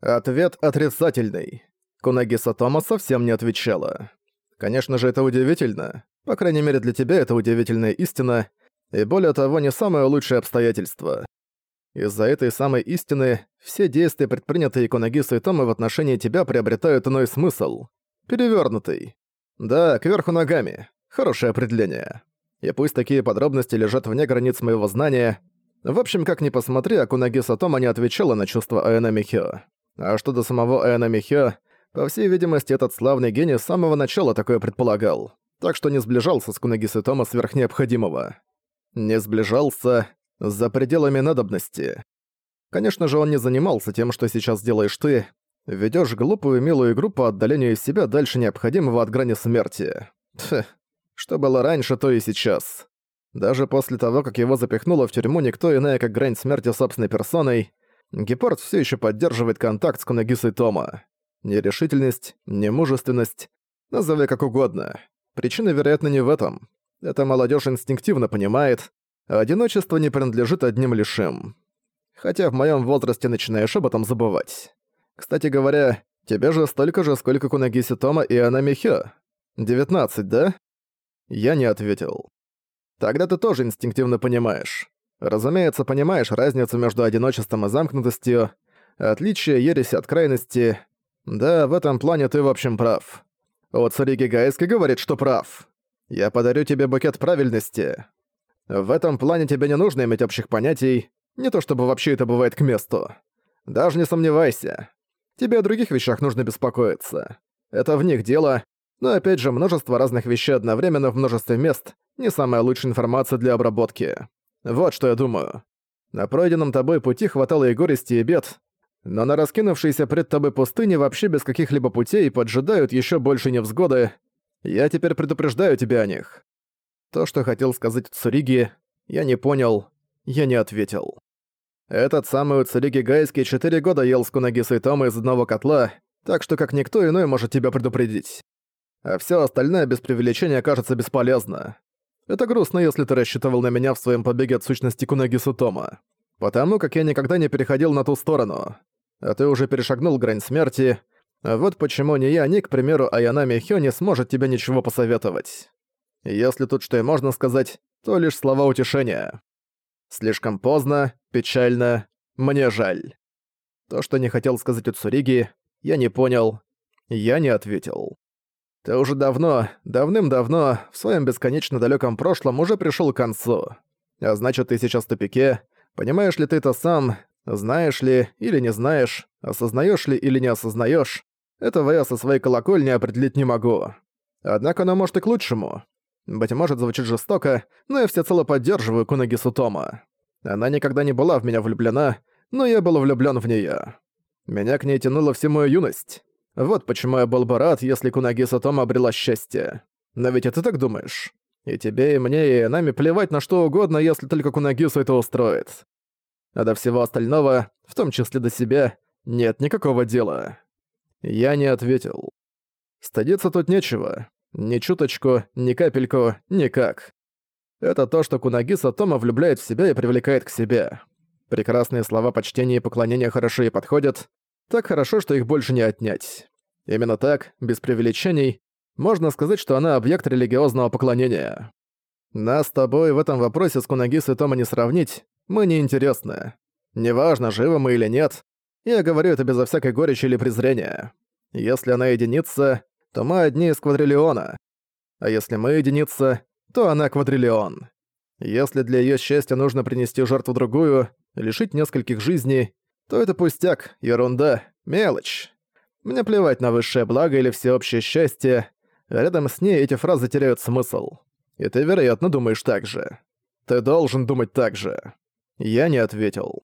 Ответ отрицательный. Кунаги Сатома совсем не отвечала. Конечно же, это удивительно. По крайней мере, для тебя это удивительная истина, и более того, не самое лучшее обстоятельство. Из-за этой самой истины все действия, предпринятые Кунаги Сайтомой в отношении тебя, приобретают иной смысл. Перевёрнутый. Да, кверху ногами. Хорошее определение. И пусть такие подробности лежат вне границ моего знания, в общем, как ни посмотри, Акунаги Сатома не отвечала на чувства Аэна Михё. А что до самого Аэна Михё, по всей видимости, этот славный гений с самого начала такое предполагал, так что не сближался с Кунаги Сатома сверх необходимого. Не сближался за пределами надобности. Конечно же, он не занимался тем, что сейчас делаешь ты, ведёшь глупую милую игру по отдалению себя дальше необходимого от грани смерти. Тьф, что было раньше, то и сейчас. Даже после того, как его запихнуло в тюрьму никто иная, как грань смерти собственной персоной, Гепард все еще поддерживает контакт с Кунагисой Тома. Нерешительность, немужественность, назови как угодно. Причина, вероятно, не в этом. Эта молодежь инстинктивно понимает, одиночество не принадлежит одним лишь им. Хотя в моем возрасте начинаешь об этом забывать. Кстати говоря, тебе же столько же, сколько Кунагиси Тома и Анами Хё. 19, да? Я не ответил. Тогда ты тоже инстинктивно понимаешь. Разумеется, понимаешь разницу между одиночеством и замкнутостью, отличие ереси от крайности. Да, в этом плане ты в общем прав. Вот Цариги Гайски говорит, что прав. Я подарю тебе букет правильности. В этом плане тебе не нужно иметь общих понятий, не то чтобы вообще это бывает к месту. Даже не сомневайся. Тебе о других вещах нужно беспокоиться. Это в них дело, но опять же множество разных вещей одновременно в множестве мест не самая лучшая информация для обработки. Вот что я думаю. На пройденном тобой пути хватало и горести, и бед, но на раскинувшейся пред тобой пустыне вообще без каких-либо путей поджидают еще больше невзгоды. Я теперь предупреждаю тебя о них. То, что хотел сказать Цуриги, я не понял, я не ответил. Этот самый Цуриги Гайский четыре года ел с Кунаги Сайтома из одного котла, так что как никто иной может тебя предупредить. А все остальное без преувеличения кажется бесполезно. Это грустно, если ты рассчитывал на меня в своем побеге от сущности Кунаги Сутома. Потому как я никогда не переходил на ту сторону. А ты уже перешагнул грань смерти. Вот почему ни я, ни, к примеру, Аянами Хё не сможет тебе ничего посоветовать. Если тут что и можно сказать, то лишь слова утешения. Слишком поздно, печально, мне жаль. То, что не хотел сказать Уцуриги, я не понял, я не ответил. Ты уже давно, давным-давно, в своем бесконечно далеком прошлом уже пришел к концу. А значит, ты сейчас в тупике. Понимаешь ли ты это сам? Знаешь ли или не знаешь? Осознаешь ли или не осознаешь? Этого я со своей колокольни определить не могу. Однако оно может и к лучшему. Быть может, звучит жестоко, но я всецело поддерживаю Кунаги Сутома. Она никогда не была в меня влюблена, но я был влюблен в нее. Меня к ней тянула всю мою юность. Вот почему я был бы рад, если Кунаги Сатома обрела счастье. Но ведь и ты так думаешь? И тебе, и мне, и нами плевать на что угодно, если только Кунагису это устроит. А до всего остального, в том числе до себя, нет никакого дела. Я не ответил. Стыдиться тут нечего. Ни чуточку, ни капельку, никак. Это то, что Кунагиса Тома влюбляет в себя и привлекает к себе. Прекрасные слова почтения и поклонения хорошо ей подходят, так хорошо, что их больше не отнять. Именно так, без преувеличений, можно сказать, что она объект религиозного поклонения. Нас с тобой в этом вопросе с Кунагис и Тома не сравнить, мы неинтересны. Неважно, живы мы или нет, я говорю это безо всякой горечи или презрения. Если она единица, то мы одни из квадриллиона. А если мы единица, то она квадриллион. Если для её счастья нужно принести жертву другую, лишить нескольких жизней, то это пустяк, ерунда, мелочь. Мне плевать на высшее благо или всеобщее счастье. Рядом с ней эти фразы теряют смысл. И ты, вероятно, думаешь так же. Ты должен думать так же. Я не ответил.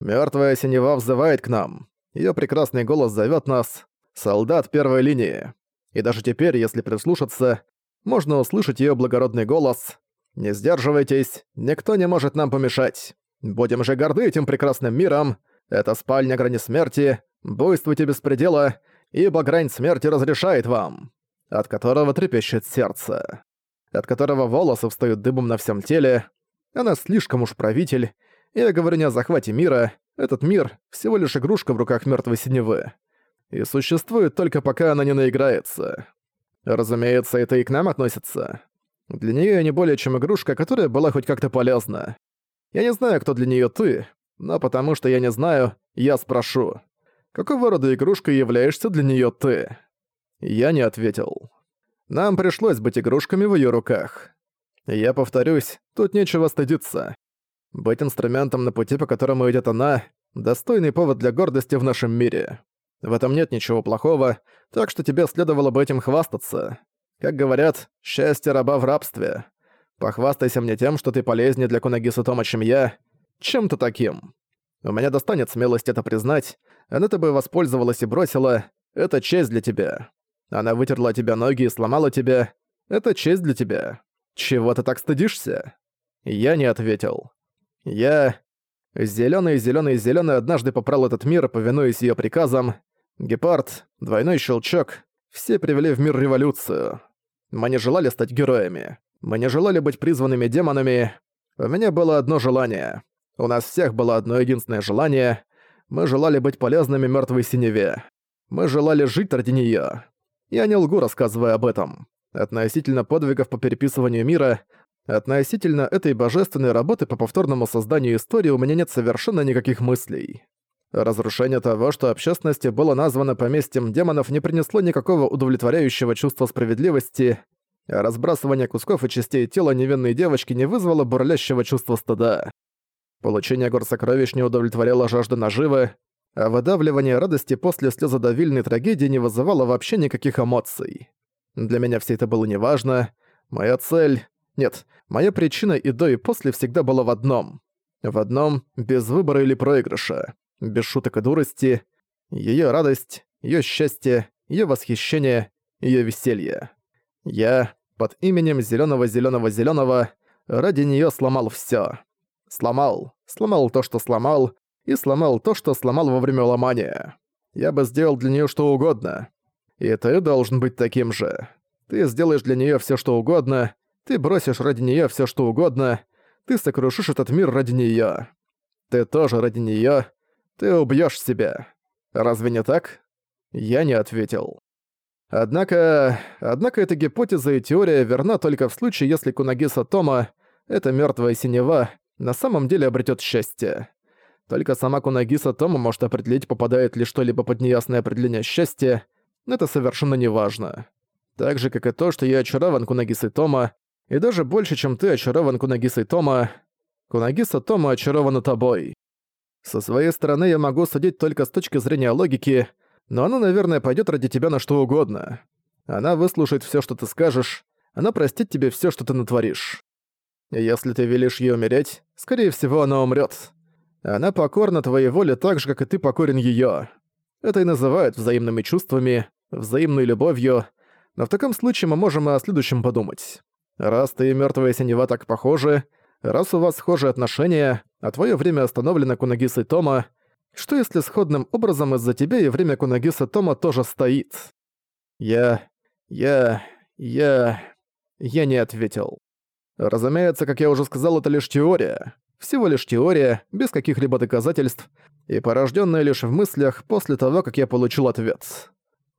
Мёртвая синева взывает к нам. Её прекрасный голос зовёт нас. Солдат первой линии. И даже теперь, если прислушаться, можно услышать её благородный голос. Не сдерживайтесь, никто не может нам помешать. Будем же горды этим прекрасным миром, это спальня грани смерти, буйствуйте без предела, ибо грань смерти разрешает вам, от которого трепещет сердце, от которого волосы встают дыбом на всем теле. Она слишком уж правитель, я говорю не о захвате мира, Этот мир — всего лишь игрушка в руках мертвой синевы. И существует только пока она не наиграется. Разумеется, это и к нам относится. Для нее я не более чем игрушка, которая была хоть как-то полезна. Я не знаю, кто для нее ты, но потому что я не знаю, я спрошу. Какого рода игрушкой являешься для нее ты? Я не ответил. Нам пришлось быть игрушками в ее руках. Я повторюсь, тут нечего стыдиться. Быть инструментом на пути, по которому идет она, достойный повод для гордости в нашем мире. В этом нет ничего плохого, так что тебе следовало бы этим хвастаться. Как говорят, счастье раба в рабстве. Похвастайся мне тем, что ты полезнее для Кунагиса Тома, чем я. Чем-то таким. У меня достанет смелость это признать, она бы воспользовалась и бросила. Это честь для тебя. Она вытерла тебя ноги и сломала тебя. Это честь для тебя. Чего ты так стыдишься? Я не ответил. Я... Зелёный, зелёный, зелёный однажды попрал этот мир, повинуясь её приказам. Гепард, двойной щелчок, все привели в мир революцию. Мы не желали стать героями. Мы не желали быть призванными демонами. У меня было одно желание. У нас всех было одно единственное желание. Мы желали быть полезными мертвой синеве. Мы желали жить ради нее. Я не лгу, рассказывая об этом. Относительно подвигов по переписыванию мира, относительно этой божественной работы по повторному созданию истории у меня нет совершенно никаких мыслей. Разрушение того, что общественности было названо поместьем демонов, не принесло никакого удовлетворяющего чувства справедливости, разбрасывание кусков и частей тела невинной девочки не вызвало бурлящего чувства стыда. Получение гор сокровищ не удовлетворяло жажды наживы, а выдавливание радости после слезодавильной трагедии не вызывало вообще никаких эмоций. Для меня все это было неважно. Моя цель... Нет, моя причина и до, и после всегда была в одном. В одном — без выбора или проигрыша без шуток и дурости, ее радость, ее счастье, ее восхищение, ее веселье. Я под именем зеленого зеленого зеленого ради нее сломал все. Сломал, сломал то, что сломал, и сломал то, что сломал во время ломания. Я бы сделал для нее что угодно. И ты должен быть таким же. Ты сделаешь для нее все, что угодно, ты бросишь ради нее все, что угодно, ты сокрушишь этот мир ради нее. Ты тоже ради нее ты убьёшь себя. Разве не так? Я не ответил. Однако, однако эта гипотеза и теория верна только в случае, если Кунагиса Тома, эта мёртвая синева, на самом деле обретёт счастье. Только сама Кунагиса Тома может определить, попадает ли что-либо под неясное определение счастья, но это совершенно не важно. Так же, как и то, что я очарован Кунагисой Тома, и даже больше, чем ты очарован Кунагисой Тома, Кунагиса Тома очарована тобой. Со своей стороны я могу судить только с точки зрения логики, но она, наверное, пойдет ради тебя на что угодно. Она выслушает все, что ты скажешь, она простит тебе все, что ты натворишь. Если ты велишь ей умереть, скорее всего, она умрет. Она покорна твоей воле так же, как и ты покорен ее. Это и называют взаимными чувствами, взаимной любовью, но в таком случае мы можем о следующем подумать. Раз ты и мертвая синева так похожи, раз у вас схожие отношения, а твое время остановлено Кунагисой Тома, что если сходным образом из-за тебя и время Кунагиса Тома тоже стоит? Я... я... я... я не ответил. Разумеется, как я уже сказал, это лишь теория. Всего лишь теория, без каких-либо доказательств, и порожденная лишь в мыслях после того, как я получил ответ.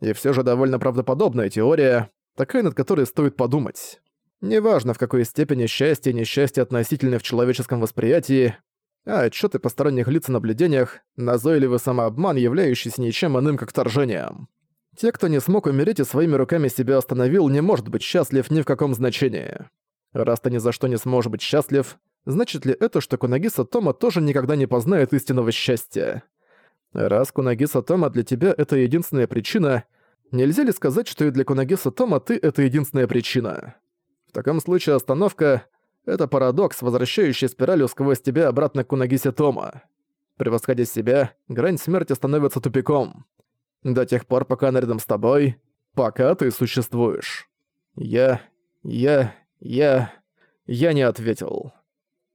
И все же довольно правдоподобная теория, такая, над которой стоит подумать. Неважно, в какой степени счастье и несчастье относительны в человеческом восприятии, а отчеты посторонних лиц и наблюдениях — назойливый самообман, являющийся ничем иным, как вторжением. Те, кто не смог умереть и своими руками себя остановил, не может быть счастлив ни в каком значении. Раз ты ни за что не сможешь быть счастлив, значит ли это, что Кунагиса Тома тоже никогда не познает истинного счастья? Раз Кунагиса Тома для тебя это единственная причина, нельзя ли сказать, что и для Кунагиса Тома ты — это единственная причина? В таком случае остановка — это парадокс, возвращающий спиралью сквозь тебя обратно к Кунагисе Тома. Превосходя себя, грань смерти становится тупиком. До тех пор, пока она рядом с тобой, пока ты существуешь. Я... я... я... я не ответил.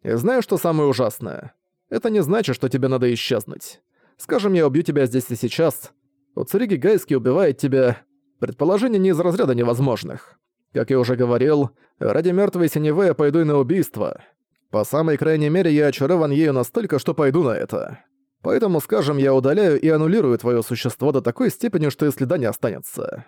И знаю, что самое ужасное. Это не значит, что тебе надо исчезнуть. Скажем, я убью тебя здесь и сейчас. Уцуриги Гайски убивает тебя. Предположение не из разряда невозможных. Как я уже говорил, ради мертвой синевы я пойду и на убийство. По самой крайней мере, я очарован ею настолько, что пойду на это. Поэтому, скажем, я удаляю и аннулирую твое существо до такой степени, что и следа не останется.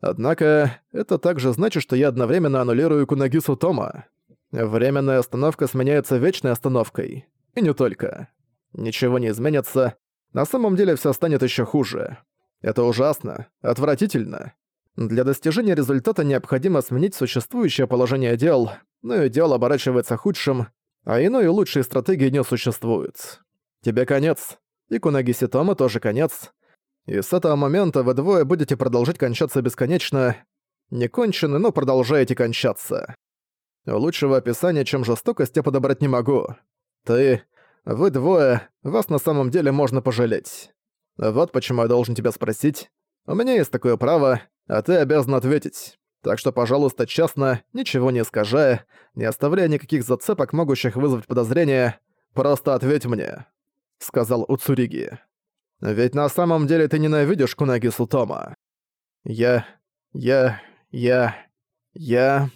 Однако, это также значит, что я одновременно аннулирую Кунагису Тома. Временная остановка сменяется вечной остановкой. И не только. Ничего не изменится. На самом деле все станет еще хуже. Это ужасно, отвратительно. Для достижения результата необходимо сменить существующее положение дел, но и дело оборачивается худшим, а иной и лучшей стратегии не существует. Тебе конец. И Кунагиси Тома тоже конец. И с этого момента вы двое будете продолжать кончаться бесконечно. Не кончены, но продолжаете кончаться. Лучшего описания, чем жестокость, я подобрать не могу. Ты... Вы двое, вас на самом деле можно пожалеть. Вот почему я должен тебя спросить. У меня есть такое право, а ты обязан ответить. Так что, пожалуйста, честно, ничего не искажая, не оставляя никаких зацепок, могущих вызвать подозрения, просто ответь мне», — сказал Уцуриги. «Ведь на самом деле ты ненавидишь Кунаги Сутома». «Я... я... я... я...»